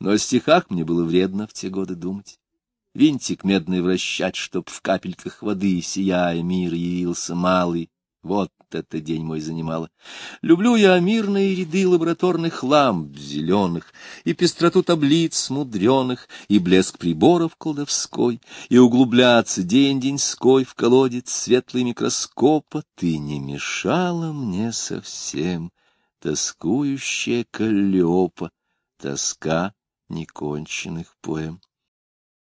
Но о стихах мне было вредно в те годы думать. Винтик медный вращать, чтоб в капельках воды, сияя, мир явился малый. Вот это день мой занимало. Люблю я мирные ряды лабораторных ламп зеленых, и пестроту таблиц мудреных, и блеск приборов колдовской, и углубляться день-деньской в колодец светлый микроскопа. Ты не мешала мне совсем, тоскующая Каллиопа, тоска неконченных поэм.